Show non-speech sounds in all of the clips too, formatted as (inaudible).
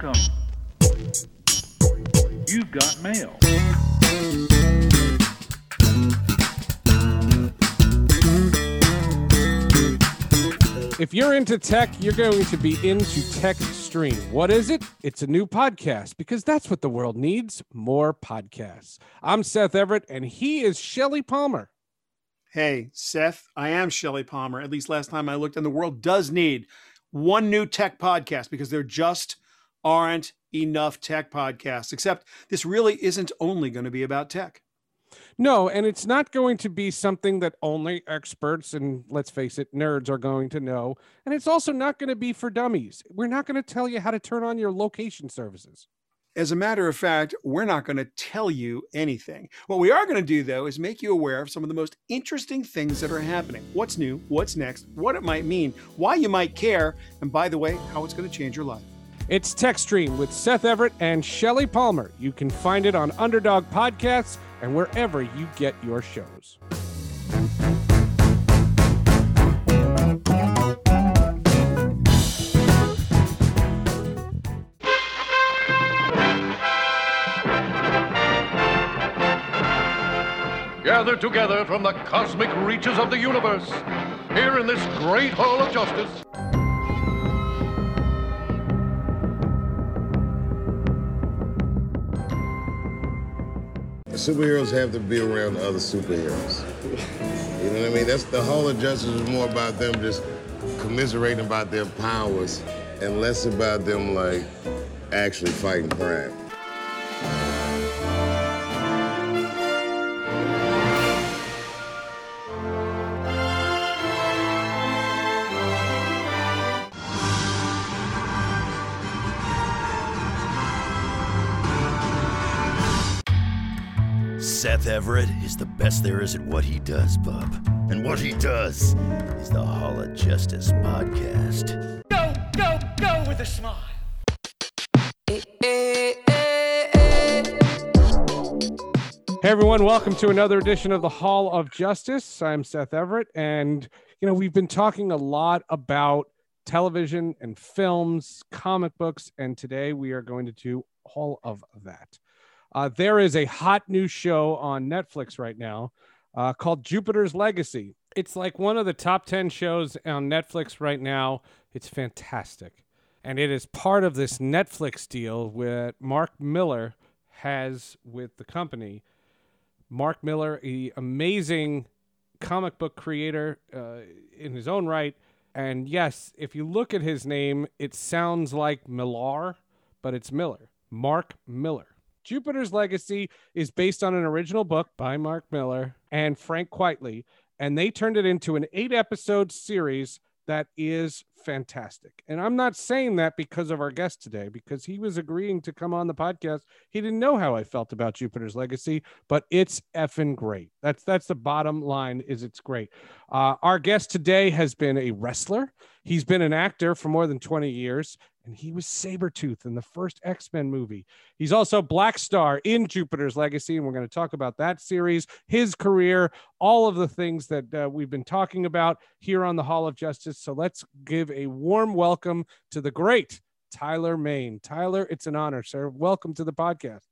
Welcome. You've got mail. If you're into tech, you're going to be into Tech Stream. What is it? It's a new podcast because that's what the world needs more podcasts. I'm Seth Everett, and he is Shelly Palmer. Hey, Seth, I am Shelly Palmer. At least last time I looked, and the world does need one new tech podcast because there just aren't enough tech podcasts. Except this really isn't only going to be about tech. No, and it's not going to be something that only experts and let's face it, nerds are going to know. And it's also not going to be for dummies. We're not going to tell you how to turn on your location services. As a matter of fact, we're not going to tell you anything. What we are going to do, though, is make you aware of some of the most interesting things that are happening. What's new, what's next, what it might mean, why you might care, and by the way, how it's going to change your life. It's Tech Stream with Seth Everett and Shelly Palmer. You can find it on Underdog Podcasts and wherever you get your shows. gathered together from the cosmic reaches of the universe, here in this great hall of justice. Superheroes have to be around other superheroes. You know what I mean? That's the whole of Justice is more about them just commiserating about their powers and less about them like actually fighting crime. Everett is the best there is at what he does, bub. And what he does is the Hall of Justice podcast. Go, go, go with a smile. Hey everyone, welcome to another edition of the Hall of Justice. I'm Seth Everett, and you know we've been talking a lot about television and films, comic books, and today we are going to do all of that. Uh, there is a hot new show on Netflix right now uh, called Jupiter's Legacy. It's like one of the top 10 shows on Netflix right now. It's fantastic. And it is part of this Netflix deal that Mark Millar has with the company. Mark Millar, a amazing comic book creator uh, in his own right. And yes, if you look at his name, it sounds like Millar, but it's Miller. Mark Millar. Jupiter's Legacy is based on an original book by Mark Millar and Frank Quitely, and they turned it into an eight episode series that is fantastic. And I'm not saying that because of our guest today, because he was agreeing to come on the podcast. He didn't know how I felt about Jupiter's Legacy, but it's effing great. That's that's the bottom line. Is it's great. Uh, our guest today has been a wrestler. He's been an actor for more than 20 years, and he was Sabretooth in the first X Men movie. He's also Black Star in Jupiter's Legacy, and we're going to talk about that series, his career, all of the things that uh, we've been talking about here on the Hall of Justice. So let's give a warm welcome to the great Tyler Mane. Tyler, it's an honor, sir. Welcome to the podcast.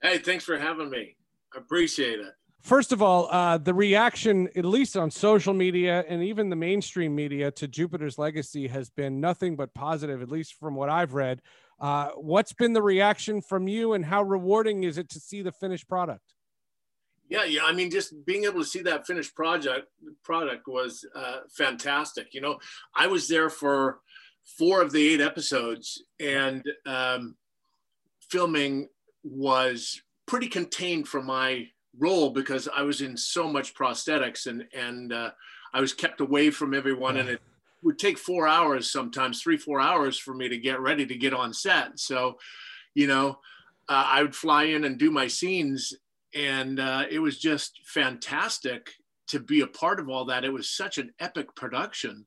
Hey, thanks for having me. I appreciate it. First of all, uh, the reaction, at least on social media and even the mainstream media, to Jupiter's Legacy has been nothing but positive, at least from what I've read. Uh, what's been the reaction from you, and how rewarding is it to see the finished product? Yeah, yeah. I mean, just being able to see that finished project product was uh, fantastic. You know, I was there for four of the eight episodes, and um, filming was pretty contained for my role because I was in so much prosthetics and and uh, I was kept away from everyone, and it would take four hours sometimes, three four hours for me to get ready to get on set. So, you know, uh, I would fly in and do my scenes, and uh, it was just fantastic to be a part of all that. It was such an epic production,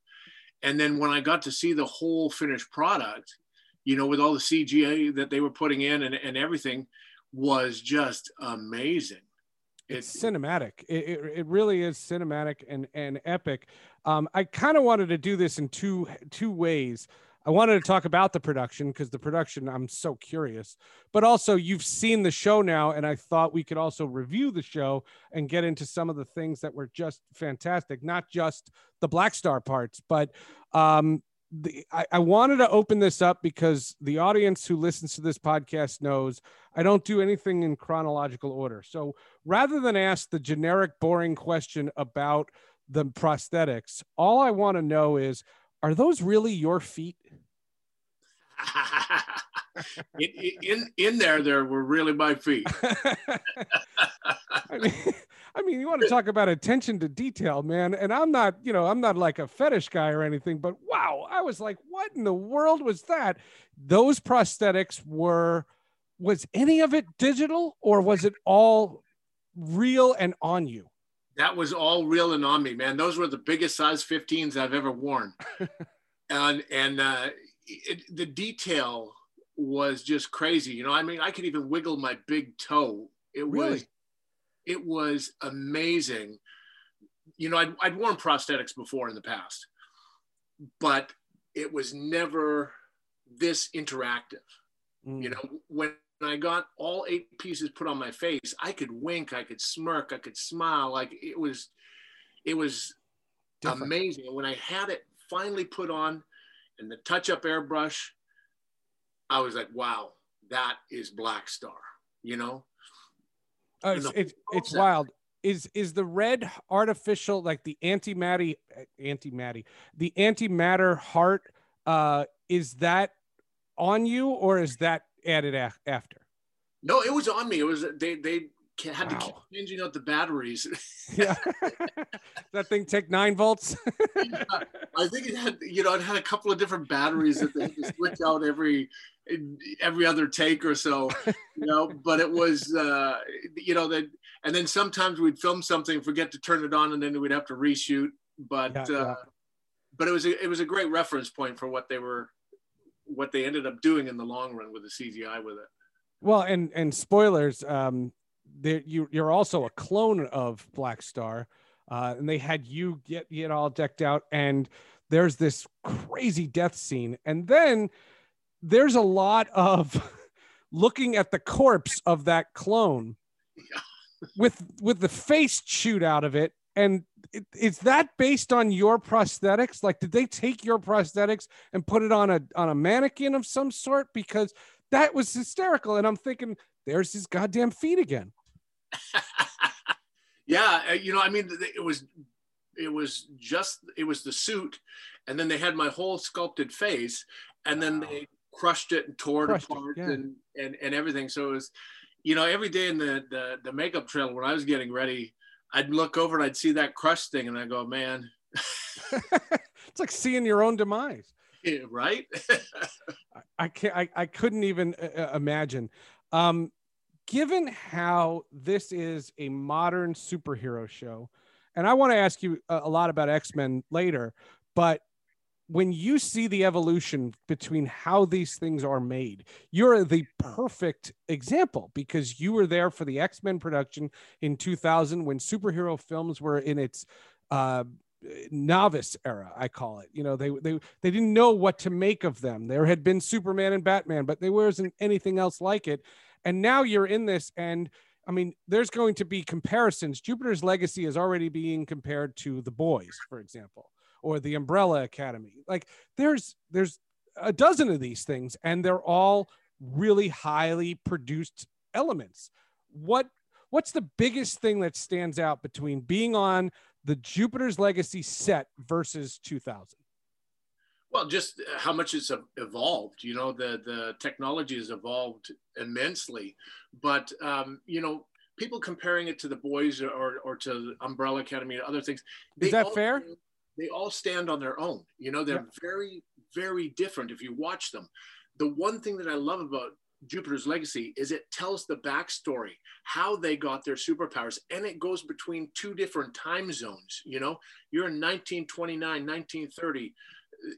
and then when I got to see the whole finished product, you know, with all the CGI that they were putting in and, and everything, was just amazing it's cinematic. It, it, it, really is cinematic and, and epic. Um, I kind of wanted to do this in two two ways. I wanted to talk about the production because the production, I'm so curious. But also, you've seen the show now, and I thought we could also review the show and get into some of the things that were just fantastic, not just the Black Star parts, but um, the, I, I wanted to open this up because the audience who listens to this podcast knows I don't do anything in chronological order. So rather than ask the generic, boring question about the prosthetics, all I want to know is are those really your feet? (laughs) in, in in there, there were really my feet. (laughs) I mean, I mean, you want to talk about attention to detail, man. And I'm not, you know, I'm not like a fetish guy or anything, but wow, I was like, what in the world was that? Those prosthetics were, was any of it digital or was it all real and on you? That was all real and on me, man. Those were the biggest size 15s I've ever worn. (laughs) and, and, uh, it, the detail was just crazy. You know, I mean, I could even wiggle my big toe. It Really? was it was amazing. You know, I'd, I'd worn prosthetics before in the past, but it was never this interactive. Mm. You know, when I got all eight pieces put on my face, I could wink, I could smirk, I could smile. Like it was, it was Different. amazing. And when I had it finally put on and the touch up airbrush, I was like, wow, that is Black Star, you know? Uh, it's, it's, it's wild. Is is the red artificial like the anti matty anti matty the antimatter heart? Uh, is that on you or is that added af- after? No, it was on me. It was, they, they had to keep changing out the batteries. (laughs) Yeah, (laughs) that thing take nine volts. (laughs) I think it had, you know, it had a couple of different batteries that they had to switch out every every other take or so, (laughs) you know. But it was, uh, you know, that, and then sometimes we'd film something, forget to turn it on, and then we'd have to reshoot. But Yeah, uh, yeah. but it was a, it was a great reference point for what they were, what they ended up doing in the long run with the CGI with it. Well, and and spoilers, um, there you you're also a clone of Black Star, uh, and they had you get get all decked out, and there's this crazy death scene, and then there's a lot of (laughs) looking at the corpse of that clone (laughs) with with the face chewed out of it, and it, is that based on your prosthetics? Like, did they take your prosthetics and put it on a on a mannequin of some sort? Because that was hysterical. And I'm thinking, there's his goddamn feet again. (laughs) yeah uh, you know i mean it was it was just it was the suit and then they had my whole sculpted face and then Wow. they crushed it and tore Crushed it it, apart yeah. and, and and everything so it was you know every day in the, the the makeup trailer when i was getting ready i'd look over and i'd see that crushed thing and i go man (laughs) it's like seeing your own demise. (laughs) right (laughs) I can't. I, I couldn't even uh, uh, imagine. Um, given how this is a modern superhero show, and I want to ask you a, a lot about X Men later, but when you see the evolution between how these things are made, you're the perfect example because you were there for the X Men production in 2000 when superhero films were in its uh, novice era i call it. You know they they they didn't know what to make of them. There had been superman and batman but there wasn't anything else like it. And now you're in this and i mean there's going to be comparisons. Jupiter's legacy is already being compared to the boys for example or the umbrella academy like there's there's a dozen of these things and they're all really highly produced elements what what's the biggest thing that stands out between being on the Jupiter's Legacy set versus 2000? well just how much it's evolved you know the the technology has evolved immensely but um you know people comparing it to the boys or or to umbrella academy and other things Is that all fair? They all stand on their own. You know they're very very different if you watch them. The one thing that i love about jupiter's legacy is it tells the backstory how they got their superpowers and it goes between two different time zones you know? You're in 1929 1930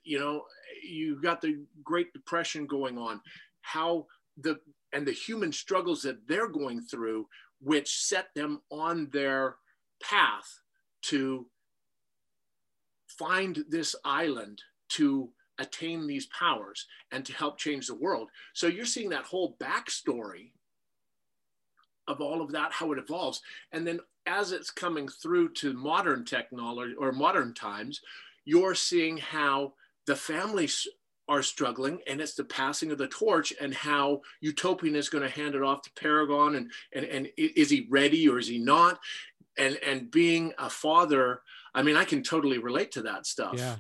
you know you've got the great depression going on how the and the human struggles that they're going through which set them on their path to find this island to attain these powers and to help change the world. So you're seeing that whole backstory of all of that, how it evolves. And then as it's coming through to modern technology or modern times, you're seeing how the families are struggling and it's the passing of the torch and how utopian is going to hand it off to paragon and, and and is he ready or is he not and and being a father i mean i can totally relate to that stuff Yeah.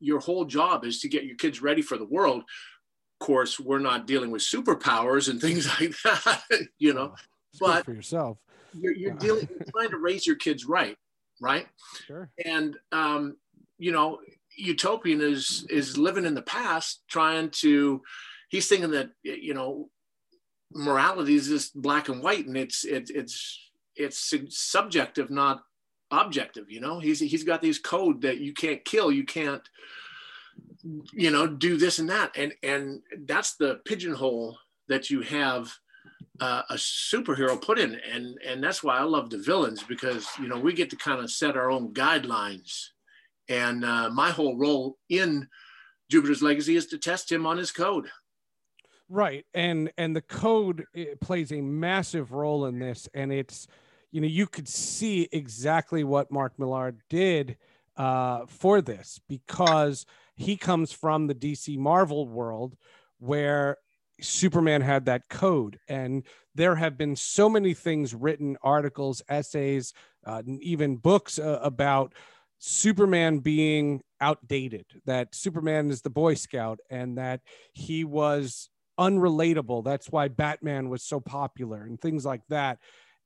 your whole job is to get your kids ready for the world of course we're not dealing with superpowers and things (laughs) like that (laughs) you know Speak but for yourself. you're, you're dealing (laughs) you're trying to raise your kids right right Sure. and um, you know utopian is is living in the past trying to he's thinking that you know morality is just black and white and it's it, it's it's subjective not objective you know? He's he's got these code that you can't kill you can't you know do this and that. And and that's the pigeonhole that you have uh, a superhero put in. And and that's why i love the villains because you know we get to kind of set our own guidelines. And uh, my whole role in jupiter's legacy is to test him on his code. Right. And and the code plays a massive role in this and it's you know you could see exactly what mark millar did uh, for this because he comes from the dc marvel world where superman had that code and there have been so many things written articles essays uh, even books uh, about superman being outdated that superman is the boy scout and that he was unrelatable. That's why Batman was so popular and things like that.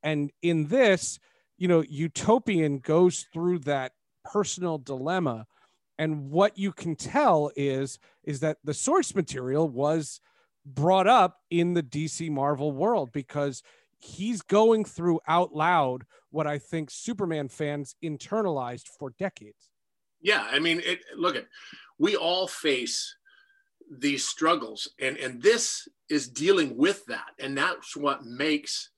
And in this, you know, Utopian goes through that personal dilemma. And what you can tell is is that the source material was brought up in the DC Marvel world because he's going through out loud what I think Superman fans internalized for decades. Yeah, I mean, it, look at we all face these struggles and and this is dealing with that and that's what makes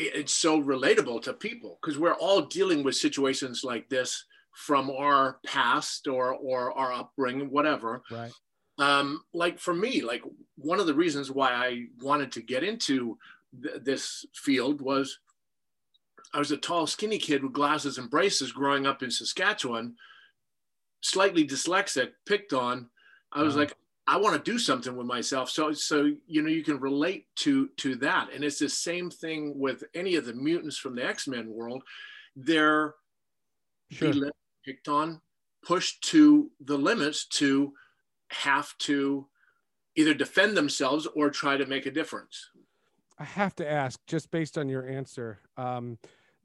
it so relatable to people because we're all dealing with situations like this from our past or or our upbringing whatever. Right. Um like for me like one of the reasons why i wanted to get into th- this field was i was a tall skinny kid with glasses and braces growing up in saskatchewan slightly dyslexic picked on. I was Wow. like, I want to do something with myself. So, so you know, you can relate to to that, and it's the same thing with any of the mutants from the X Men world. They're Sure. belittled, picked on, pushed to the limits to have to either defend themselves or try to make a difference. I have to ask, just based on your answer, um,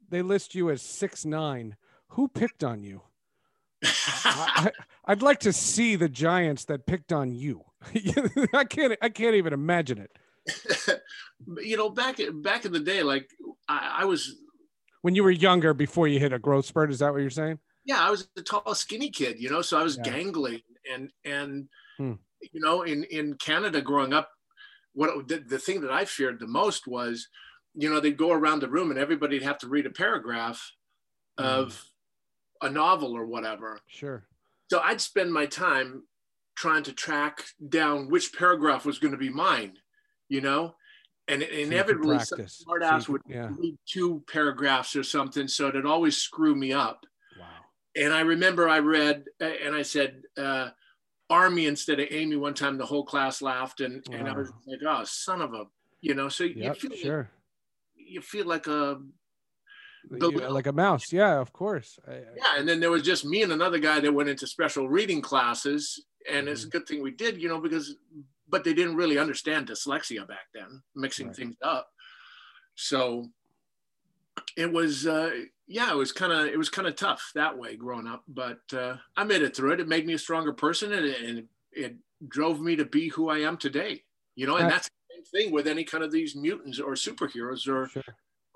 they list you as six nine. Who picked on you? I, I'd like to see the giants that picked on you. (laughs) I can't. I can't even imagine it. (laughs) you know, back back in the day, like I, I was When you were younger, before you hit a growth spurt, is that what you're saying? yeah, I was a tall, skinny kid, you know, so I was Yeah. gangly and and Hmm. you know, in in Canada growing up, what the, the thing that I feared the most was, you know, they'd go around the room and everybody'd have to read a paragraph Hmm. of a novel or whatever. Sure. So I'd spend my time trying to track down which paragraph was going to be mine, you know, and So you could inevitably some smart ass could- would yeah. read two paragraphs or something, so it'd always screw me up Wow. and I remember I read and I said uh, Army instead of Amy one time. The whole class laughed, and and I was like, "Oh, son of a," you know. So you Yep. feel like, Sure. you feel like a You- Belittled. like a mouse. Yeah. Of course. I- yeah. And then there was just me and another guy that went into special reading classes, and Mm-hmm. it's a good thing we did, you know, because but they didn't really understand dyslexia back then, mixing Right. things up. So it was uh yeah it was kind of it was kind of tough that way growing up but uh i made it through it it made me a stronger person and it, and it drove me to be who i am today you know and that's the same thing with any kind of these mutants or superheroes or Sure.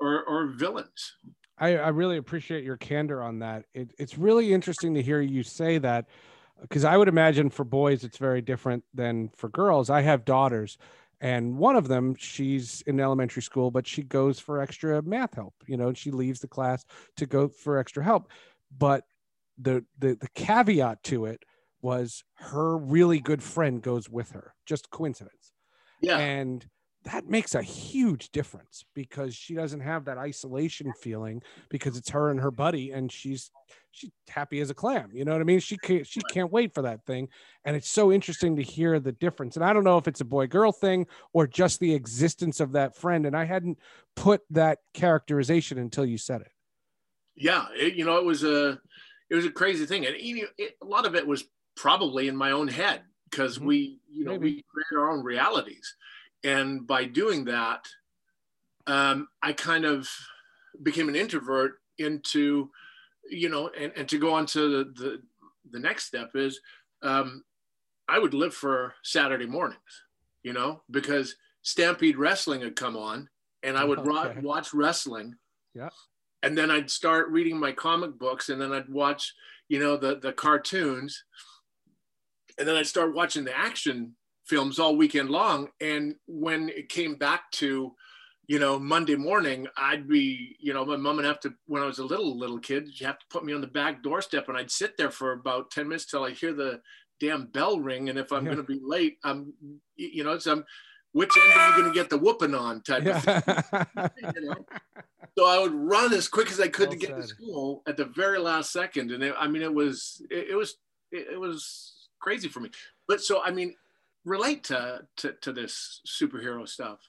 or, or villains I, I really appreciate your candor on that. It, it's really interesting to hear you say that because I would imagine for boys it's very different than for girls. I have daughters, and one of them she's in elementary school, but she goes for extra math help. You know, and she leaves the class to go for extra help. But the the the caveat to it was her really good friend goes with her. Just coincidence. Yeah. And that makes a huge difference because she doesn't have that isolation feeling because it's her and her buddy and she's she's happy as a clam you know what i mean? She can't she can't wait for that thing. And it's so interesting to hear the difference. And i don't know if it's a boy girl thing or just the existence of that friend. And i hadn't put that characterization until you said it. Yeah it, you know it was a it was a crazy thing. And know, it, a lot of it was probably in my own head because Mhm. we you know Maybe. we create our own realities and by doing that um, i kind of became an introvert into you know and, and to go on to the, the the next step is um, i would live for saturday mornings you know because stampede wrestling had come on and i would ro- watch wrestling. Yeah. and then i'd start reading my comic books and then i'd watch you know the the cartoons. And then i'd start watching the action films all weekend long and when it came back to you know monday morning i'd be you know my mom would have to when i was a little little kid you have to put me on the back doorstep and i'd sit there for about 10 minutes till i hear the damn bell ring and if i'm Yeah. going to be late i'm you know it's um which end are you going to get the whooping on type of thing you know? So I would run as quick as I could Well to get to school at the very last second, and it, I mean, it was it, it was it, it was crazy for me. But so I mean, relate to to, to this superhero stuff.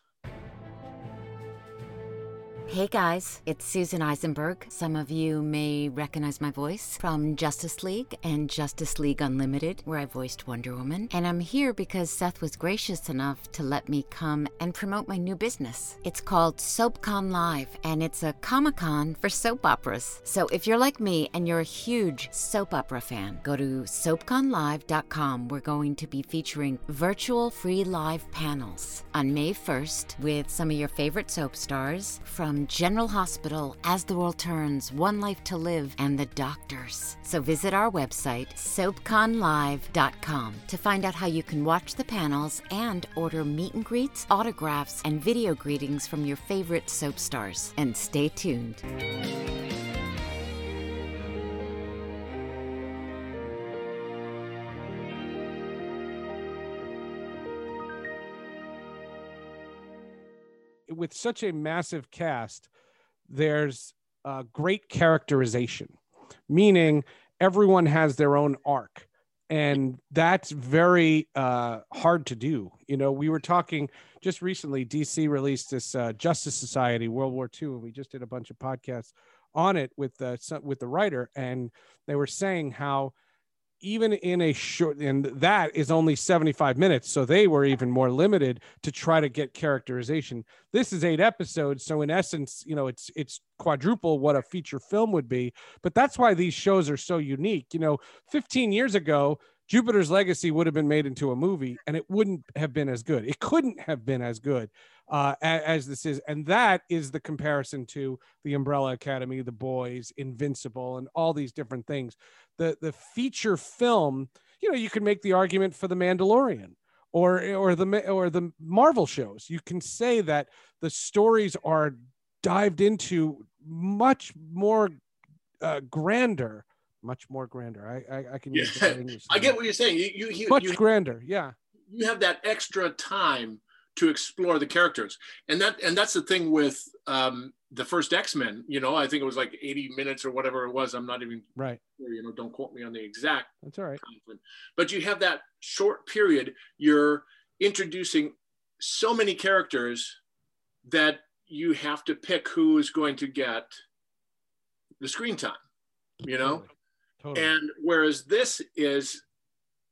Hey guys, it's Susan Eisenberg. Some of you may recognize my voice from Justice League and Justice League Unlimited, where I voiced Wonder Woman. And I'm here because Seth was gracious enough to let me come and promote my new business. It's called SoapCon Live, and it's a Comic Con for soap operas. So if you're like me and you're a huge soap opera fan, go to soapconlive.com. We're going to be featuring virtual free live panels on May 1st with some of your favorite soap stars from General Hospital, As the World Turns, One Life to Live, and The Doctors. So visit our website, soapconlive.com, to find out how you can watch the panels and order meet and greets, autographs, and video greetings from your favorite soap stars. And stay tuned. With such a massive cast, there's great characterization, meaning everyone has their own arc. And that's very uh, hard to do. You know, we were talking just recently, DC released this uh, Justice Society World War II, and we just did a bunch of podcasts on it with the, with the writer. And they were saying how even in a short and that is only 75 minutes so they were even more limited to try to get characterization. This is eight episodes so in essence you know it's it's quadruple what a feature film would be but that's why these shows are so unique. You know 15 years ago jupiter's legacy would have been made into a movie and it wouldn't have been as good. It couldn't have been as good uh, as this is. And that is the comparison to the umbrella academy the boys invincible and all these different things. The the feature film you know you can make the argument for the mandalorian or or the or the marvel shows. You can say that the stories are dived into much more uh, grander much more grander i i, I can use Yeah, right English (laughs) I get what you're saying. You you you, much you, grander yeah you have that extra time to explore the characters, and that and that's the thing with um, the first X Men. You know, I think it was like 80 minutes or whatever it was. I'm not even right sure. You know, don't quote me on the exact that's all right. But you have that short period. You're introducing so many characters that you have to pick who is going to get the screen time. You know. Totally. And whereas this is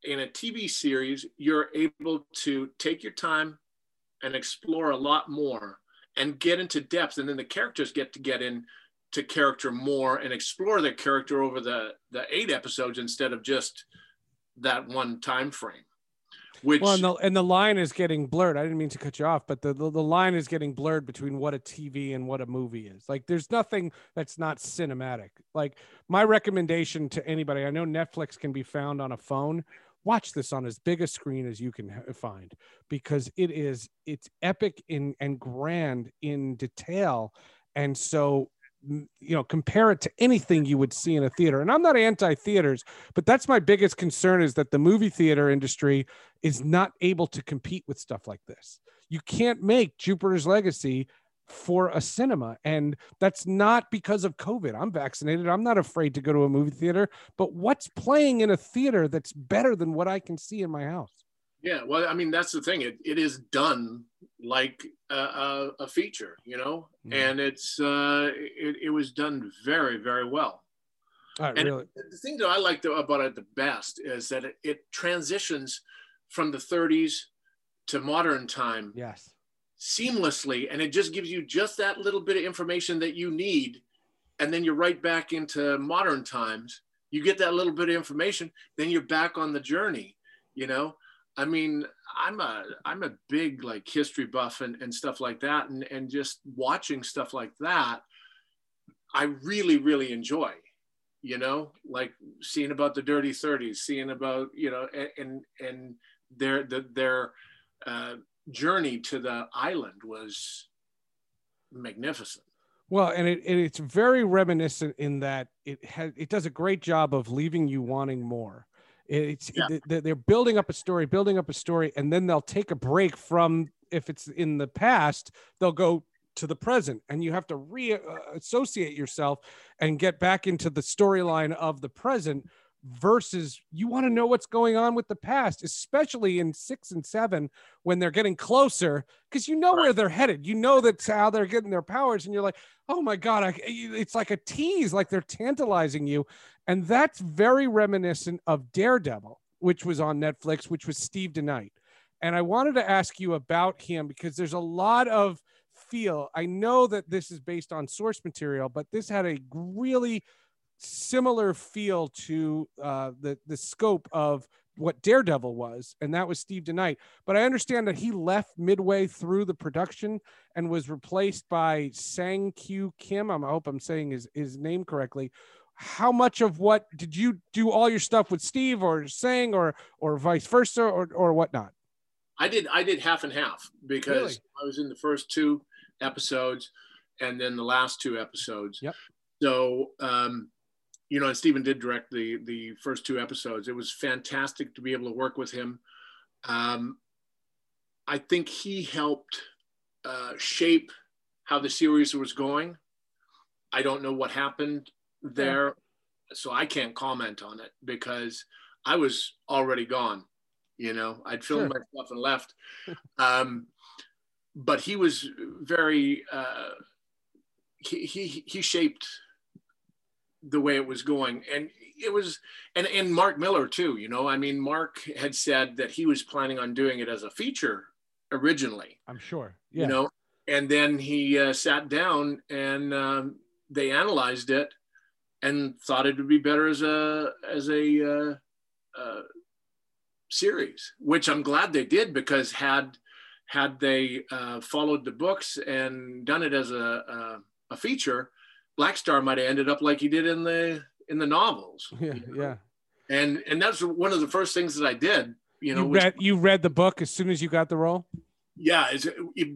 in a TV series, you're able to take your time and explore a lot more and get into depth. And then the characters get to get in to character more and explore their character over the, the eight episodes instead of just that one time frame. Which well, and the, and the line is getting blurred. I didn't mean to cut you off, but the, the, the line is getting blurred between what a TV and what a movie is. Like, there's nothing that's not cinematic. Like, my recommendation to anybody, I know Netflix can be found on a phone. Watch this on as big a screen as you can find because it is it's epic in and grand in detail, and so you know compare it to anything you would see in a theater. And i'm not anti-theaters but that's my biggest concern is that the movie theater industry is not able to compete with stuff like this. You can't make jupiter's legacy for a cinema and that's not because of covid. I'm vaccinated. I'm not afraid to go to a movie theater but what's playing in a theater that's better than what i can see in my house yeah, well, I mean, that's the thing. It, it is done like a, a, a feature, you know, mm. and it's uh, it, it was done very, very well. and really. the thing that I like about it the best is that it, it transitions from the 30s to modern time. Yes. Seamlessly, and it just gives you just that little bit of information that you need, and then you're right back into modern times. You get that little bit of information, then you're back on the journey. You know, I mean, I'm a I'm a big like history buff and, and stuff like that, and and just watching stuff like that, I really really enjoy. You know, like seeing about the dirty thirties, seeing about you know, and and their the, their uh, journey to the island was magnificent. Well, and it, it's very reminiscent in that it has it does a great job of leaving you wanting more. It's yeah. they're building up a story, building up a story, and then they'll take a break from if it's in the past, they'll go to the present, and you have to reassociate uh, yourself and get back into the storyline of the present versus you want to know what's going on with the past, especially in six and seven when they're getting closer, because you know where they're headed. You know that's how they're getting their powers, and you're like, oh my god, I, eh, it's like a tease, like they're tantalizing you, and that's very reminiscent of Daredevil, which was on Netflix, which was Steve DeKnight. And I wanted to ask you about him because there's a lot of feel. I know that this is based on source material, but this had a really similar feel to uh, the the scope of what Daredevil was, and that was Steve DeKnight. But I understand that he left midway through the production and was replaced by Sang Kyu Kim. I hope I'm saying his, his name correctly. How much of what did you do all your stuff with Steve or Sang or or vice versa or or whatnot? I did I did half and half because really? I was in the first two episodes and then the last two episodes. Yep. So um, you know, and Steven did direct the the first two episodes. It was fantastic to be able to work with him. Um, I think he helped uh, shape how the series was going. I don't know what happened there, so I can't comment on it because I was already gone. You know, I'd filmed sure. my stuff and left. (laughs) Um, but he was very uh, he, he he shaped the way it was going and it was and and mark millar too you know i mean mark had said that he was planning on doing it as a feature originally i'm sure yeah. you know and then he uh, sat down and um, they analyzed it and thought it would be better as a as a uh, uh, series which i'm glad they did because had had they uh, followed the books and done it as a, a, a feature Black Star might have ended up like he did in the in the novels. (laughs) Yeah, you know? yeah. And and that's one of the first things that I did. You know, you read, you read the book as soon as you got the role. Yeah, it,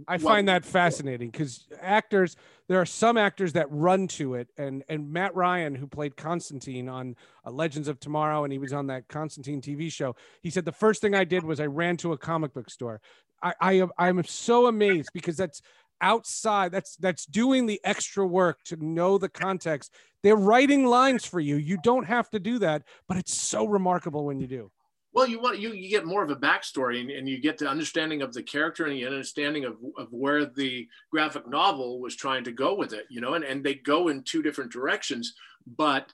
I well, find that fascinating because actors, there are some actors that run to it, and and Matt Ryan, who played Constantine on uh, Legends of Tomorrow, and he was on that Constantine TV show. He said the first thing I did was I ran to a comic book store. I, I I'm so amazed because that's outside that's that's doing the extra work to know the context they're writing lines for you you don't have to do that but it's so remarkable when you do well you want you, you get more of a backstory and, and you get the understanding of the character and the understanding of, of where the graphic novel was trying to go with it you know and, and they go in two different directions but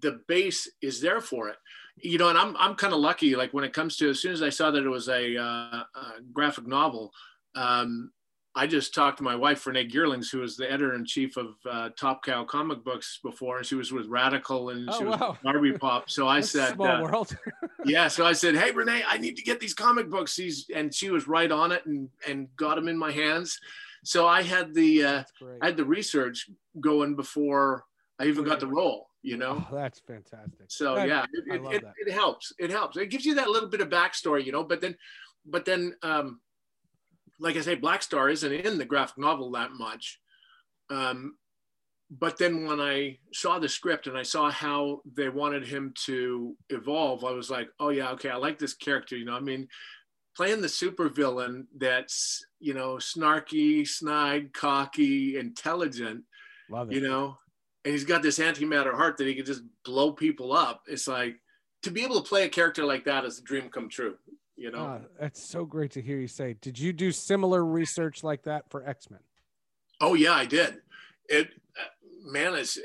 the base is there for it. You know and i'm, I'm kind of lucky like when it comes to as soon as i saw that it was a, uh, a graphic novel um, I just talked to my wife, Renae Geerlings, who was the editor in chief of uh, Top Cow comic books before, and she was with Radical and oh, she was wow. Barbie Pop. So I said, small uh, world. (laughs) yeah. So I said, hey, Renee, I need to get these comic books. These, and she was right on it and, and got them in my hands. So I had the, uh, I had the research going before I even got the role, you know? Oh, that's fantastic. So that, yeah, it, it, it, it helps. It helps. It gives you that little bit of backstory, you know, but then, but then, um, like I say, Black Star isn't in the graphic novel that much. Um, but then when I saw the script and I saw how they wanted him to evolve, I was like, oh yeah, okay, I like this character. You know, I mean, playing the supervillain that's you know snarky, snide, cocky, intelligent. Love it. You know, and he's got this antimatter heart that he can just blow people up. It's like to be able to play a character like that is a dream come true. You know, Ah, that's so great to hear you say. Did you do similar research like that for X Men? Oh yeah, I did. It, uh, man, it's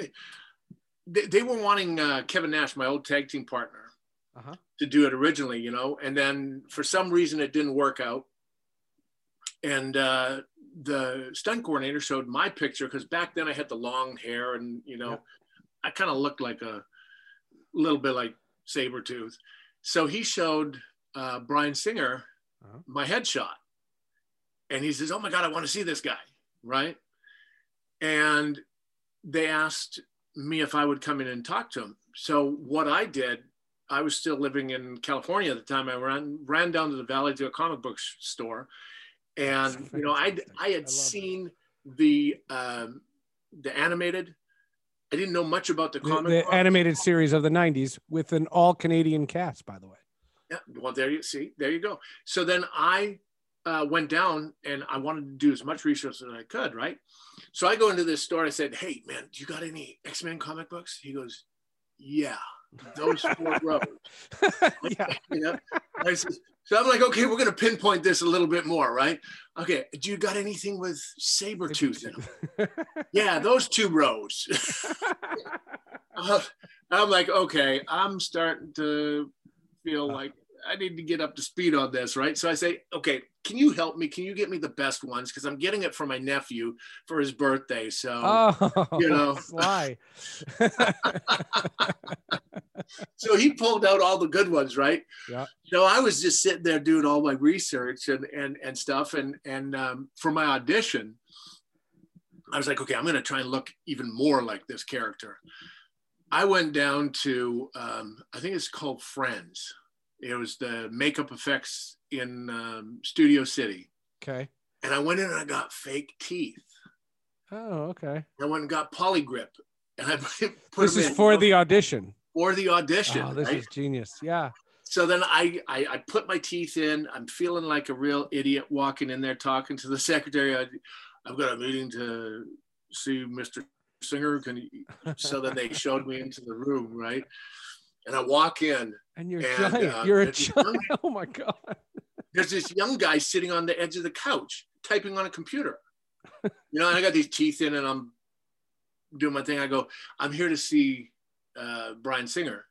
they, they were wanting uh, Kevin Nash, my old tag team partner, Uh-huh. to do it originally, you know, and then for some reason it didn't work out. And uh, the stunt coordinator showed my picture because back then I had the long hair and you know, Yeah. I kind of looked like a little bit like Sabretooth So he showed uh, Bryan Singer Uh-huh. my headshot. And he says, Oh my God, I want to see this guy. Right. And they asked me if I would come in and talk to him. So what I did, I was still living in California at the time. I ran ran down to the valley to a comic book store, and you know I. I I had love seen the um, the animated. I didn't know much about the The, comic. the book. animated series of the '90s with an all Canadian cast, by the way. Yeah, well, there you see, there you go. So then I uh, went down and I wanted to do as much research as I could, right? So I go into this store. I said, "Hey, man, do you got any X Men comic books?" He goes, "Yeah, those four (laughs) rows." (laughs) yeah. (laughs) You know? I said- so I'm like, "Okay, we're gonna pinpoint this a little bit more, right? Okay, do you got anything with Sabretooth in them? yeah, those two rows." Uh, I'm like, okay, I'm starting to feel like I need to get up to speed on this, right? So I say, okay, can you help me? Can you get me the best ones? Because I'm getting it for my nephew for his birthday. So, oh, you know. (laughs) why? (laughs) so he pulled out all the good ones, right? Yeah. So I was just sitting there doing all my research and and and stuff, and and um, for my audition, I was like, okay, I'm going to try and look even more like this character. I went down to, um, I think it's called Friends. It was the makeup effects in um, Studio City. okay. And I went in and I got fake teeth. Oh, okay. I went and got polygrip. And I (laughs) put This is in for the audition. for the audition. Oh, this right? is genius. Yeah. so then I, I I put my teeth in. I'm feeling like a real idiot walking in there talking to the (laughs) secretary. I, I've got a meeting to see Mr. Singer. Can you? (laughs) So then they showed me into the room, right? And I walk in. And you're And, giant. uh, you're a giant. (laughs) Oh my god. There's this young guy sitting on the edge of the couch typing on a computer. You know, and I got these teeth in, and I'm doing my thing. I go, I'm here to see uh, Bryan Singer.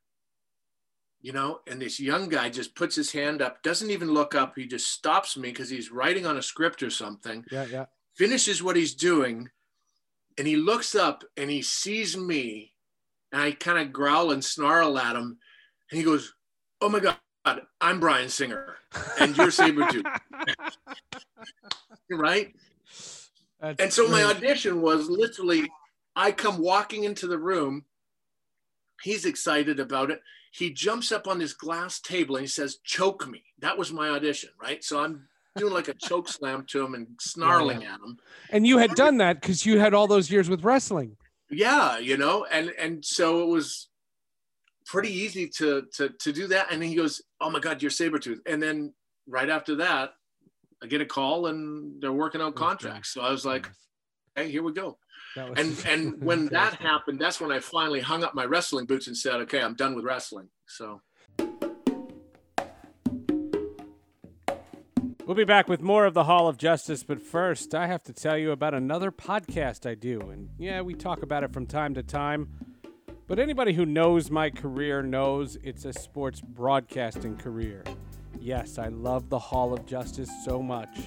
You know, and this young guy just puts his hand up, doesn't even look up. He just stops me because he's writing on a script or something, Yeah, yeah. finishes what he's doing, and he looks up and he sees me, and I kind of growl and snarl at him, and he goes, "Oh my God, I'm Bryan Singer, and you're Sabretooth." (laughs) right? That's And so my audition was literally I come walking into the room. He's excited about it. He jumps up on this glass table and he says, Choke me. That was my audition, right? So I'm doing like a choke slam to him and snarling at him. And you had done that because you had all those years with wrestling. Yeah, you know, and and so it was pretty easy to to to do that. And then he goes, Oh my God, you're Sabretooth." And then right after that, I get a call and they're working out contracts. So I was like, hey, here we go. And and when that (laughs) happened that's when i finally hung up my wrestling boots and said okay i'm done with wrestling so We'll be back with more of the Hall of Justice, but first, I have to tell you about another podcast I do. And yeah, we talk about it from time to time, but anybody who knows my career knows it's a sports broadcasting career. Yes, I love the Hall of Justice so much.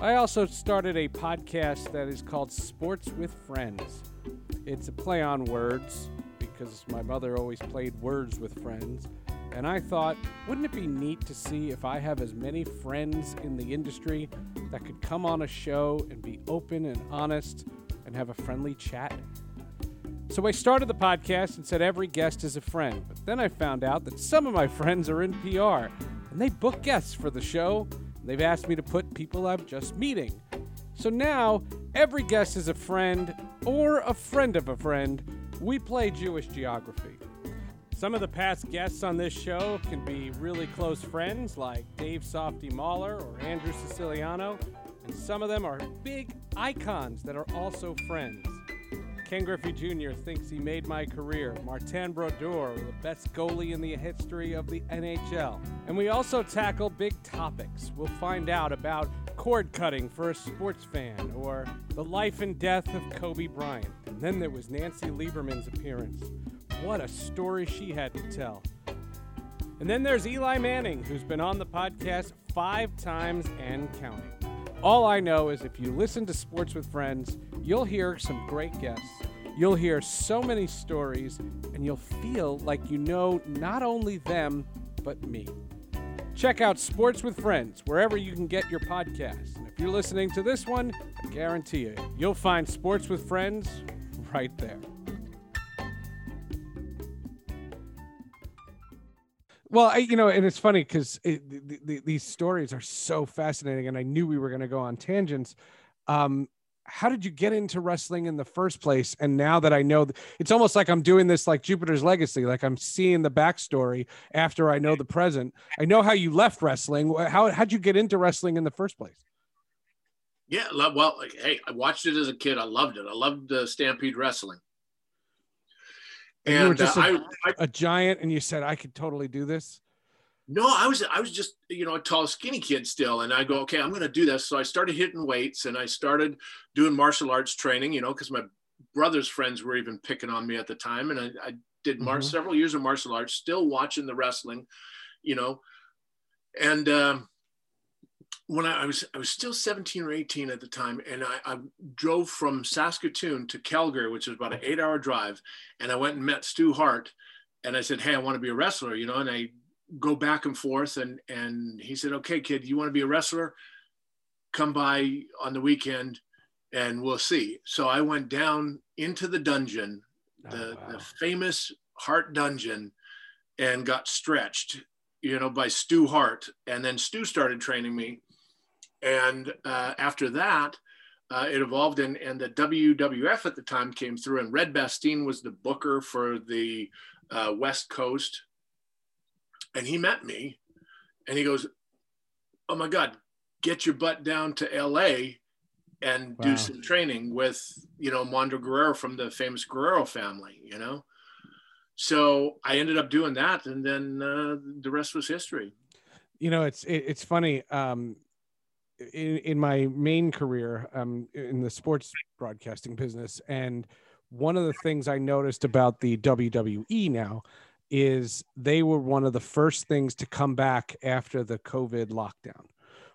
I also started a podcast that is called Sports with Friends. It's a play on words because my mother always played words with friends. And I thought, wouldn't it be neat to see if I have as many friends in the industry that could come on a show and be open and honest and have a friendly chat? So I started the podcast and said every guest is a friend. But then I found out that some of my (laughs) friends are in PR and they book guests for the show. And they've asked me to put people I'm just meeting. So now Every guest is a friend or a friend of a friend. We play Jewish geography. Some of the past guests on this show can be really close friends, like Dave Softy Mahler or Andrew Siciliano, and some of them are big icons that are also friends. Ken Griffey Jr. thinks he made my career. Martin Brodeur, the best goalie in the history of the NHL. And we also tackle big topics. We'll find out about cord cutting for a sports fan or the life and death of Kobe Bryant. And then there was Nancy Lieberman's appearance. What a story she had to tell. And then there's Eli Manning, who's been on the podcast five times and counting. All I know is if you listen to Sports with Friends, you'll hear some great guests. You'll hear so many stories, and you'll feel like you know not only them, but me. Check out Sports with Friends wherever you can get your podcasts. And if you're listening to this one, I guarantee you, you'll find Sports with Friends right there. Well, I, you know, and it's funny because it, the, the, these stories are so fascinating, and I knew we were going to go on tangents. Um, how did you get into wrestling in the first place? And now that I know, it's almost like I'm doing this like Jupiter's Legacy, like I'm seeing the backstory after I know the present. I know how you left wrestling. How how'd you get into wrestling in the first place? Yeah, well, hey, I watched it as a kid. I loved it. I loved uh, Stampede Wrestling. And, and you were just uh, a, I, I, a giant, and you said I could totally do this. No, I was I was just you know a tall, skinny kid still, and I go, okay, I'm going to do this. So I started hitting weights, and I started doing martial arts training. You know, because my brother's friends were even picking on me at the time, and I, I did mar- mm-hmm. several years of martial arts, still watching the wrestling. You know, and um, when I, I, was I was still 17 or 18 at the time, and I, I, drove from Saskatoon to Calgary, which is about an eight-hour drive, and I went and met Stu Hart, and I said, "Hey, I want to be a wrestler," you know, and I go back and forth, and and he said, "Okay, kid, you want to be a wrestler? Come by on the weekend, and we'll see." So I went down into the dungeon, oh, the, oh, wow. the famous Hart Dungeon, and got stretched you know, by Stu Hart. And then Stu started training me. And uh, after that, uh, it evolved and, and the WWF at the time came through and Red Bastien was the booker for the uh, West Coast. And he met me and he goes, oh my God, get your butt down to LA and wow. do some training with, you know, Mando Guerrero from the famous Guerrero family, you know? So I ended up doing that. And then uh, the rest was history. You know, it's, it, it's funny. Um, in, in my main career um, in the sports broadcasting business. And one of the things I noticed about the WWE now is they were one of the first things to come back after the COVID lockdown.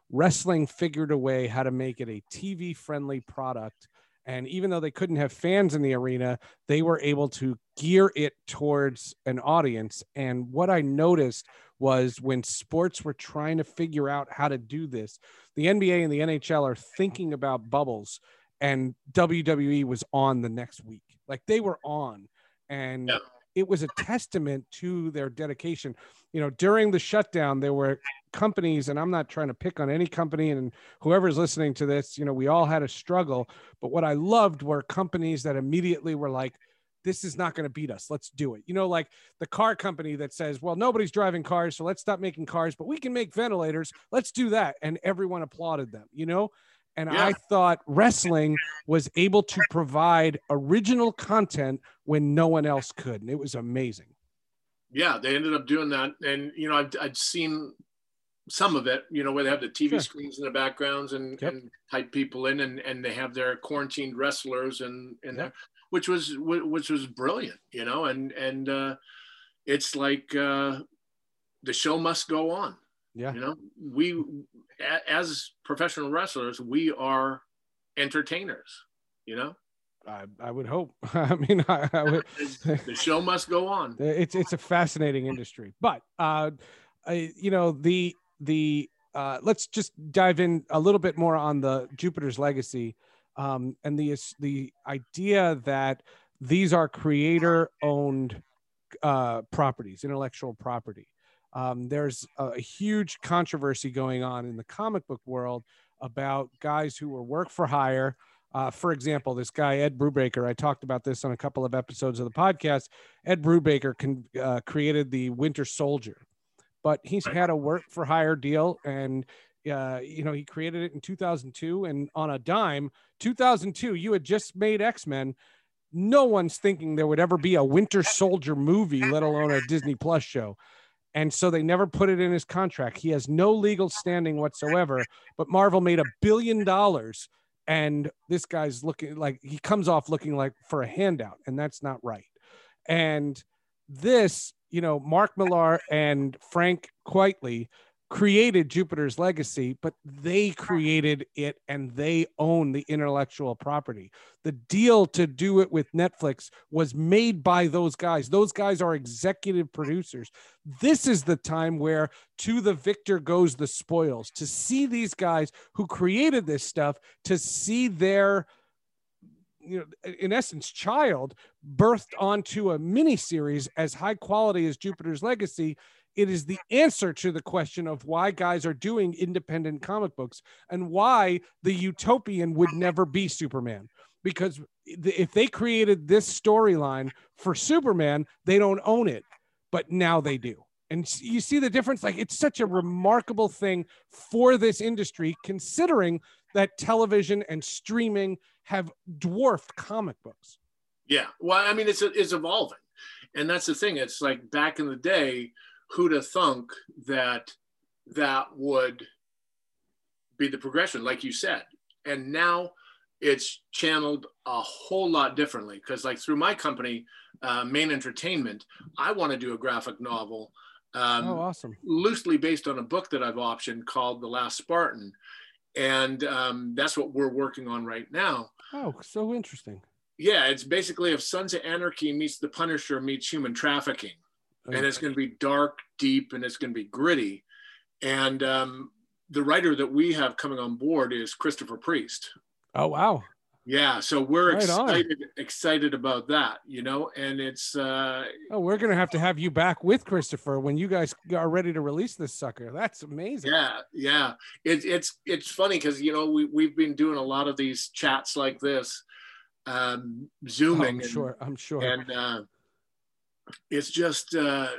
Wrestling figured a way how to make it a TV friendly product. And even though they couldn't have fans in the arena, they were able to gear it towards an audience. And what I noticed was when sports were trying to figure out how to do this, the NBA and the NHL are thinking about bubbles, and WWE was on the next week. Like they were on, and yeah. It was a testament to their dedication. You know, during the shutdown, there were companies, and I'm not trying to pick on any company, and whoever's listening to this, you know, we all had a struggle. But what I loved were companies that immediately were like, this is not going to beat us. Let's do it. You know, like the car company that says, well, nobody's driving cars, so let's stop making cars, but we can make ventilators. Let's do that. And everyone applauded them, you know? And yeah. I thought wrestling was able to provide original content when no one else could. And it was amazing. Yeah, they ended up doing that. And, you know, I'd, I'd seen some of it, you know, where they have the TV sure. screens in the backgrounds and, yep. and type people in and, and they have their quarantined wrestlers and, and yep which was which was brilliant, you know, and and uh, it's like uh, the show must go on. Yeah, you know, we as professional wrestlers, we are entertainers. You know. I, I would hope. (laughs) I mean, I, I would. (laughs) the show must go on. It's it's a fascinating industry, but uh, I, you know the the uh, let's just dive in a little bit more on the Jupiter's legacy um, and the the idea that these are creator owned uh, properties, intellectual property. Um, there's a, huge controversy going on in the comic book world about guys who were work for hire Uh, for example, this guy Ed Brubaker, I talked about this on a couple of episodes of the podcast. Ed Brubaker con- uh, created the Winter Soldier, but he's had a work for hire deal, and uh, you know he created it in 2002, and on a dime, 2002, you had just made X Men. No one's thinking there would ever be a Winter Soldier movie, let alone a Disney Plus show. And so they never put it in his contract. He has no legal standing whatsoever. But Marvel made a billion dollars and this guy's looking like he comes off looking like for a handout and that's not right and this you know mark millar and frank quitely created jupiter's legacy but they created it and they own the intellectual property. The deal to do it with netflix was made by those guys. Those guys are executive producers. This is the time where to the victor goes the spoils. To see these guys who created this stuff to see their you know in essence child birthed onto a mini series as high quality as jupiter's legacy it is the answer to the question of why guys are doing independent comic books and why the utopian would never be superman. Because if they created this storyline for superman they don't own it but now they do. And you see the difference? Like it's such a remarkable thing for this industry considering that television and streaming have dwarfed comic books. Yeah. Well i mean it's it's evolving. And that's the thing. It's like back in the day who'd have thunk that that would be the progression, like you said. And now it's channeled a whole lot differently because, like, through my company, uh, Mane Entertainment, I want to do a graphic novel. Um, oh, awesome. Loosely based on a book that I've optioned called The Last Spartan. And um, that's what we're working on right now. Oh, so interesting. Yeah, it's basically if Sons of Anarchy meets The Punisher meets human trafficking and it's going to be dark, deep, and it's going to be gritty. And um, the writer that we have coming on board is Christopher Priest. Oh wow! Yeah, so we're right excited on. excited about that, you know, and it's. uh Oh, we're gonna have to have you back with Christopher when you guys are ready to release this sucker. That's amazing. Yeah, yeah. It's it's it's funny because you know we we've been doing a lot of these chats like this, um, zooming. Oh, I'm and, sure. I'm sure. And uh, it's just uh,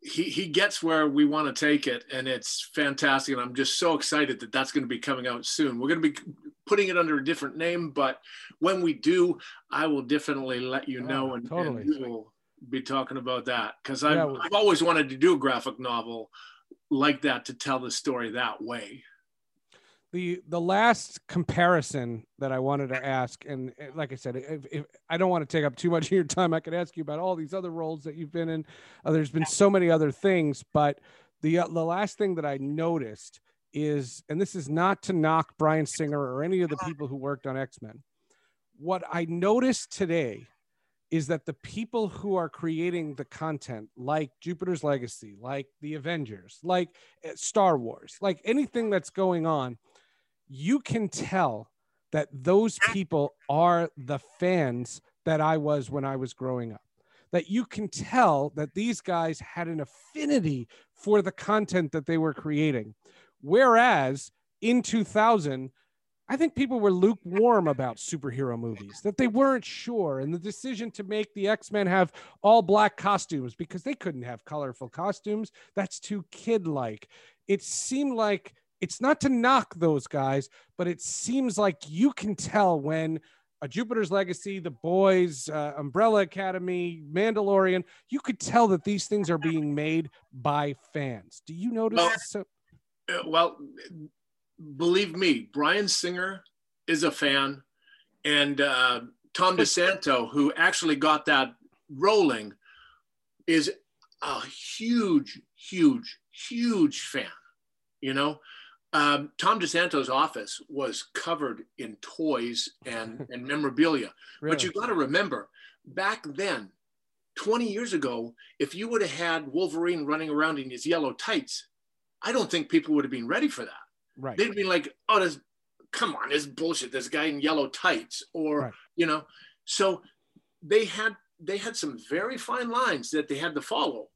he he gets where we want to take it, and it's fantastic. And I'm just so excited that that's going to be coming out soon. We're going to be putting it under a different name, but when we do, I will definitely let you know, and, totally. and we will be talking about that because I've, yeah, I've always wanted to do a graphic novel like that to tell the story that way the the last comparison that I wanted to ask, and like I said, if, if, I don't want to take up too much of your time, I could ask you about all these other roles that you've been in. Uh, there's been so many other things, but the uh, the last thing that I noticed is, and this is not to knock Bryan Singer or any of the people who worked on X Men. What I noticed today is that the people who are creating the content, like Jupiter's Legacy, like the Avengers, like uh, Star Wars, like anything that's going on you can tell that those people are the fans that I was when I was growing up. That you can tell that these guys had an affinity for the content that they were creating. Whereas in 2000, I think people were lukewarm about superhero movies, that they weren't sure. And the decision to make the X Men have all black costumes because they couldn't have colorful costumes, that's too kid like. It seemed like it's not to knock those guys, but it seems like you can tell when a Jupiter's Legacy, The Boys, uh, Umbrella Academy, Mandalorian, you could tell that these things are being made by fans. Do you notice? Well, so- uh, well believe me, Bryan Singer is a fan, and uh, Tom DeSanto, who actually got that rolling, is a huge, huge, huge fan. You know, um, Tom DeSanto's office was covered in toys and, (laughs) and memorabilia. Really? But you've got to remember, back then, 20 years ago, if you would have had Wolverine running around in his yellow tights, I don't think people would have been ready for that. Right. They'd be like, oh, this, come on, this bullshit. This guy in yellow tights, or right. you know. So they had they had some very fine lines that they had to follow,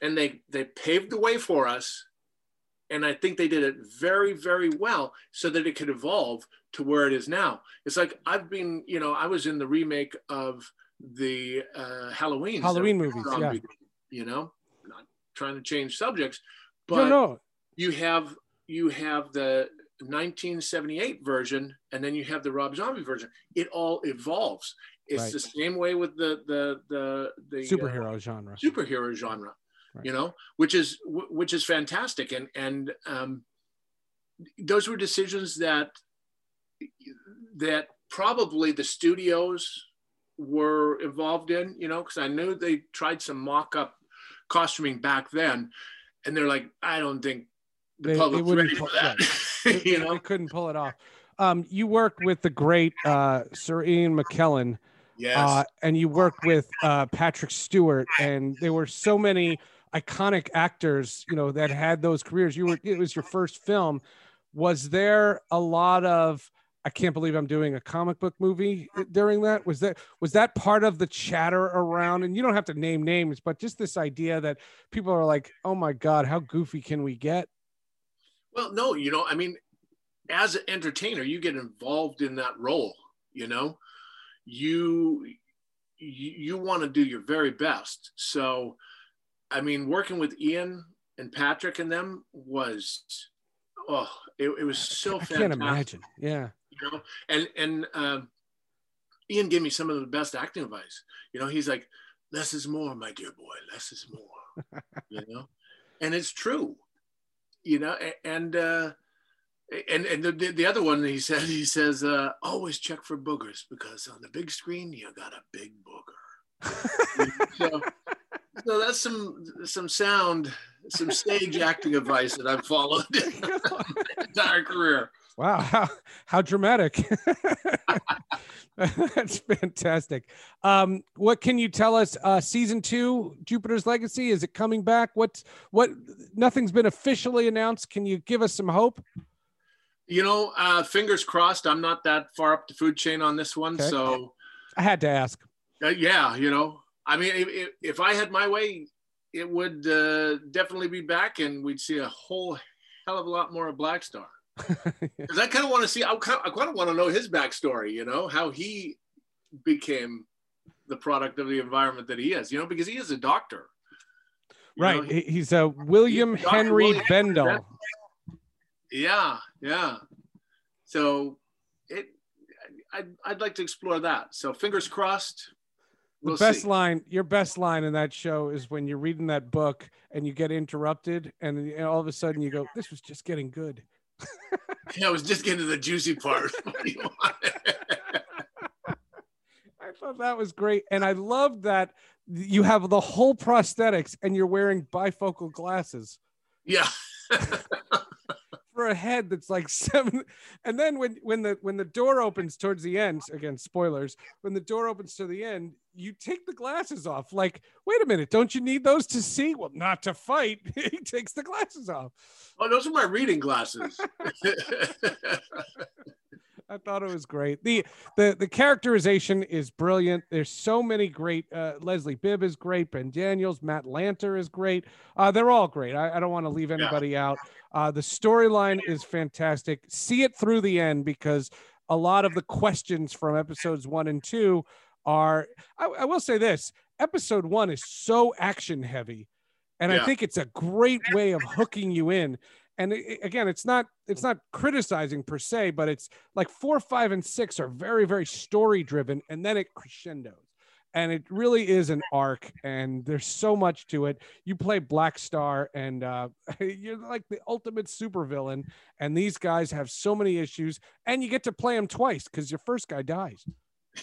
and they they paved the way for us and I think they did it very, very well so that it could evolve to where it is now. It's like I've been, you know, I was in the remake of the uh, Halloween Halloween movies, yeah. You know, not trying to change subjects, but no, no. you have you have the 1978 version, and then you have the Rob Zombie version. It all evolves. It's Right. the same way with the the the the uh, superhero genre. superhero genre Right. you know which is which is fantastic. And and um, those were decisions that that probably the studios were involved in you know because i knew they tried some mock-up costuming back then. And they're like i don't think the They- they public's wouldn't ready for that. They- (laughs) you they know? couldn't pull it off. Um, you worked with the great uh, Sir Ian McKellen, yes. uh, and you worked with uh, Patrick Stewart, and there were so many iconic actors, you know, that had those careers. You were it was your first film. Was there a lot of I can't believe I'm doing a comic book movie during that? Was that was that part of the chatter around? And you don't have to name names, but just this idea that people are like, "Oh my god, how goofy can we get?" Well, no, you know, I mean, as an entertainer, you get involved in that role. You know, you you, you want to do your very best. So, I mean, working with Ian and Patrick and them was, oh, it, it was so I fantastic. can't imagine. Yeah. You know, and and um, Ian gave me some of the best acting advice. You know, he's like, "Less is more, my dear boy. Less is more." (laughs) you know, and it's true. You know, and uh, and and the, the the other one he (laughs) said he says uh, always check for boogers because on the big screen you got a big booger. (laughs) so, so that's some some sound some stage (laughs) acting advice that I've followed my (laughs) (laughs) entire career. Wow, how, how dramatic. That's fantastic. Um, what can you tell us? Uh, season two, Jupiter's Legacy, is it coming back? What's what? Nothing's been officially announced. Can you give us some hope? You know, uh, fingers crossed. I'm not that far up the food chain on this one, Okay. so I had to ask. uh, yeah, you know, I mean, if, if, I had my way, it would uh, definitely be back, and we'd see a whole hell of a lot more of Black Star. (laughs) Because I kind of want to see. I kind of, I kind of want to know his backstory. You know, how he became the product of the environment that he is. You know, because he is a doctor. Right. know, he- He's a William Dr. Henry William Henry Bendel. Yeah, yeah. So it, I'd, I'd like to explore that. So fingers crossed. The We'll best see. line, your best line in that show is when you're reading that book and you get interrupted, and then all of a sudden you go, "This was just getting good." (laughs) Yeah, I was just getting to the juicy part. (laughs) What do you want? (laughs) I thought that was great. And I love that you have the whole prosthetics and you're wearing bifocal glasses yeah. For a head that's like (laughs) seven. And then when when the when the door opens towards the end, again, spoilers, when the door opens to the end, you take the glasses off. Like, wait a minute, don't you need those to see? Well, not to fight. (laughs) he takes the glasses off. Oh, those are my reading glasses. (laughs) I thought it was great. The the the characterization is brilliant. There's so many great. Uh, Leslie Bibb is great. Ben Daniels, Matt Lanter is great. Uh, they're all great. I, I don't want to leave anybody out. Uh, the storyline is fantastic. See it through the end because a lot of the questions from episodes one and two are. I, I will say this: episode one is so action heavy, and I think it's a great way of hooking you in. And it- again, it's not it's not criticizing per se, but it's like four, five, and six are very, very story driven, and then it crescendos. And it really is an arc, and there's so much to it. You play Black Star, and uh, (laughs) you're like the ultimate supervillain. And these guys have so many issues, and you get to play them twice because your first guy dies.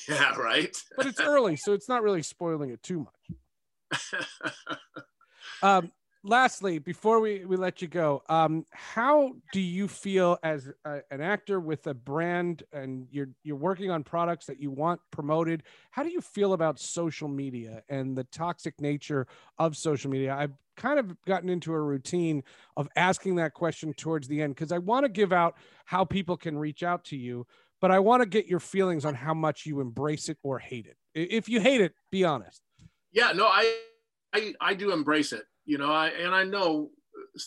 yeah, right. But it's early, so it's not really spoiling it too much. (laughs) Um, lastly, before we, we let you go, um, how do you feel as a, an actor with a brand and you're you're working on products that you want promoted? How do you feel about social media and the toxic nature of social media? I've kind of gotten into a routine of asking that question towards the end because I want to give out how people can reach out to you, but I want to get your feelings on how much you embrace it or hate it. If you hate it, be honest. yeah, no, I, I, I do embrace it. You know, I and I know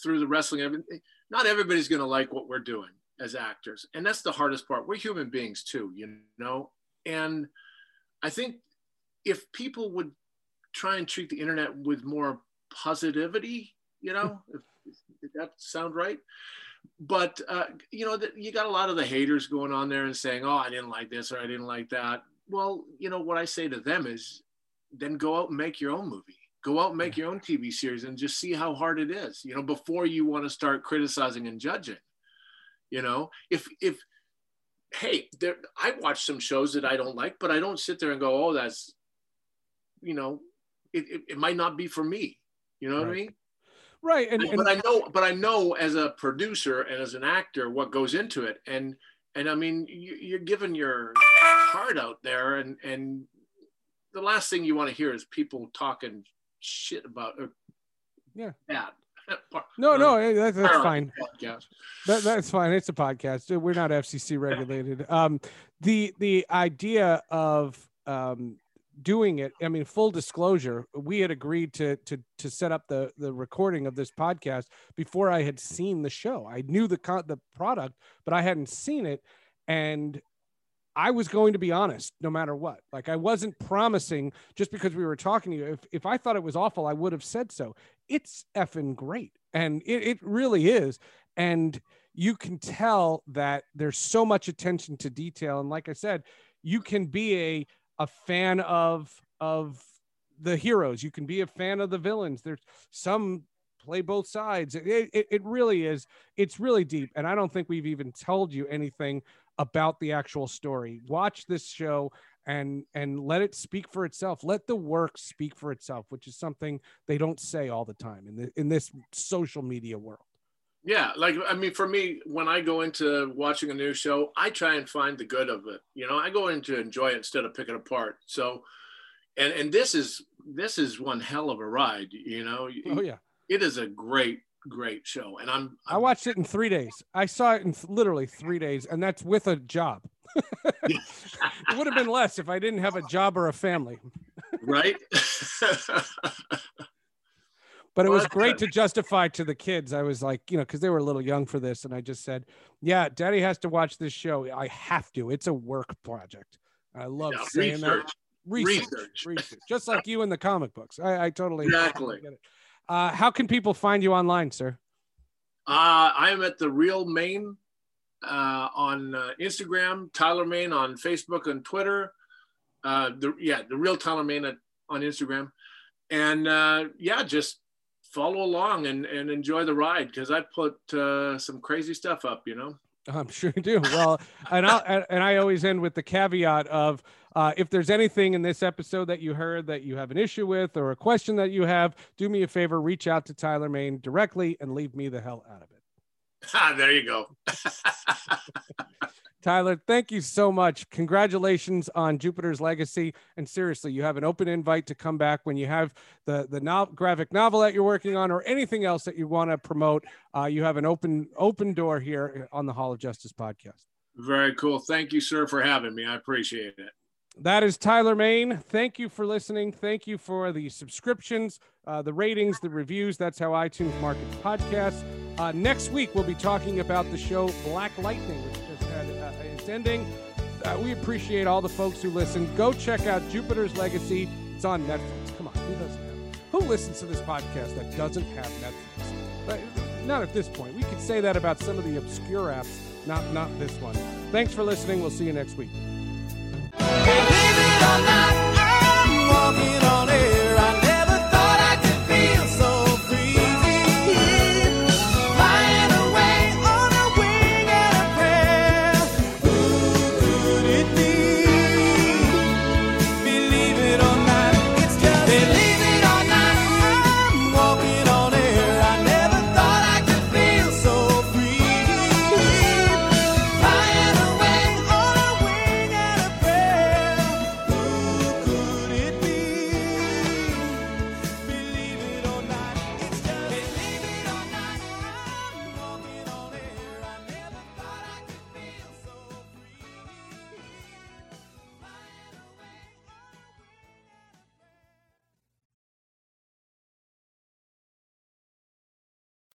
through the wrestling, everything, not everybody's going to like what we're doing, as actors, and that's the hardest part. We're human beings too, you know. And I think if people would try and treat the internet with more positivity, you know, (laughs) if, if that sound right? But uh, you know, the, you got a lot of the haters going on there and saying, "Oh, I didn't like this or I didn't like that." Well, you know, what I say to them is, then go out and make your own movie. Go out and make your own TV series and just see how hard it is. You know, before you want to start criticizing and judging. You know, if if hey, there I watch some shows that I don't like, but I don't sit there and go, "Oh, that's," you know, it, it, it might not be for me. You know right. what I mean? Right. And, and, but I know, but I know as a producer and as an actor what goes into it. And and I mean, you, you're giving your heart out there, and and the last thing you want to hear is people talking shit about. Or, yeah. Bad. No, no, that's, that's fine. That, that's fine. It's a podcast. We're not FCC regulated. Um, the the idea of um, doing it i mean full disclosure we had agreed to to to set up the the recording of this podcast before i had seen the show i knew the the product but i hadn't seen it and i was going to be honest no matter what like i wasn't promising just because we were talking to you if, if i thought it was awful i would have said so it's effing great and it, it really is and you can tell that there's so much attention to detail and like i said you can be a a fan of of the heroes. You can be a fan of the villains. There's some play both sides. It, it, it, really is. It's really deep. And I don't think we've even told you anything about the actual story. Watch this show and and let it speak for itself. Let the work speak for itself, which is something they don't say all the time in the, in this social media world. Yeah, like I mean, for me, when I go into watching a new show, I try and find the good of it. You know, I go in to enjoy it instead of pick it apart. So, and and this is this is one hell of a ride. You know. Oh yeah. It is a great great show, and I'm, I'm i watched it in three days. I saw it in literally three days, and that's with a job. (laughs) it would have been less if I didn't have a job or a family. (laughs) right. but it was great to justify to the kids. I was like, you know, because they were a little young for this, and I just said, "Yeah, Daddy has to watch this show. I have to. It's a work project." I love yeah, saying research. that. Research, research, research, just like you in the comic books. I, I totally exactly get it. Uh, how can people find you online, sir? Uh, I am at the Real Mane uh, on uh, Instagram, Tyler Mane on Facebook and Twitter. Uh, the yeah, the Real Tyler Mane at, on Instagram, and uh, yeah, just follow along and, and enjoy the ride because I put uh, some crazy stuff up, you know. I'm sure you do. Well, and I and I always end with the caveat of uh, if there's anything in this episode that you heard that you have an issue with or a question that you have, do me a favor, reach out to Tyler Mane directly and leave me the hell out of it. (laughs) Ah, there you go. (laughs) Tyler, thank you so much. Congratulations on Jupiter's Legacy. And seriously, you have an open invite to come back when you have the the no- graphic novel that you're working on, or anything else that you want to promote. Uh, you have an open open door here on the Hall of Justice podcast. Very cool. Thank you, sir, for having me. I appreciate it. That is Tyler Mane. Thank you for listening. Thank you for the subscriptions, uh, the ratings, the reviews. That's how iTunes markets podcasts. Uh, next week, we'll be talking about the show Black Lightning, which just had uh, its ending. Uh, we appreciate all the folks who listen. Go check out Jupiter's Legacy. It's on Netflix. Come on, who doesn't have? Who listens to this podcast that doesn't have Netflix? But not at this point. We could say that about some of the obscure apps, not not this one. Thanks for listening. We'll see you next week night I'm walking on air.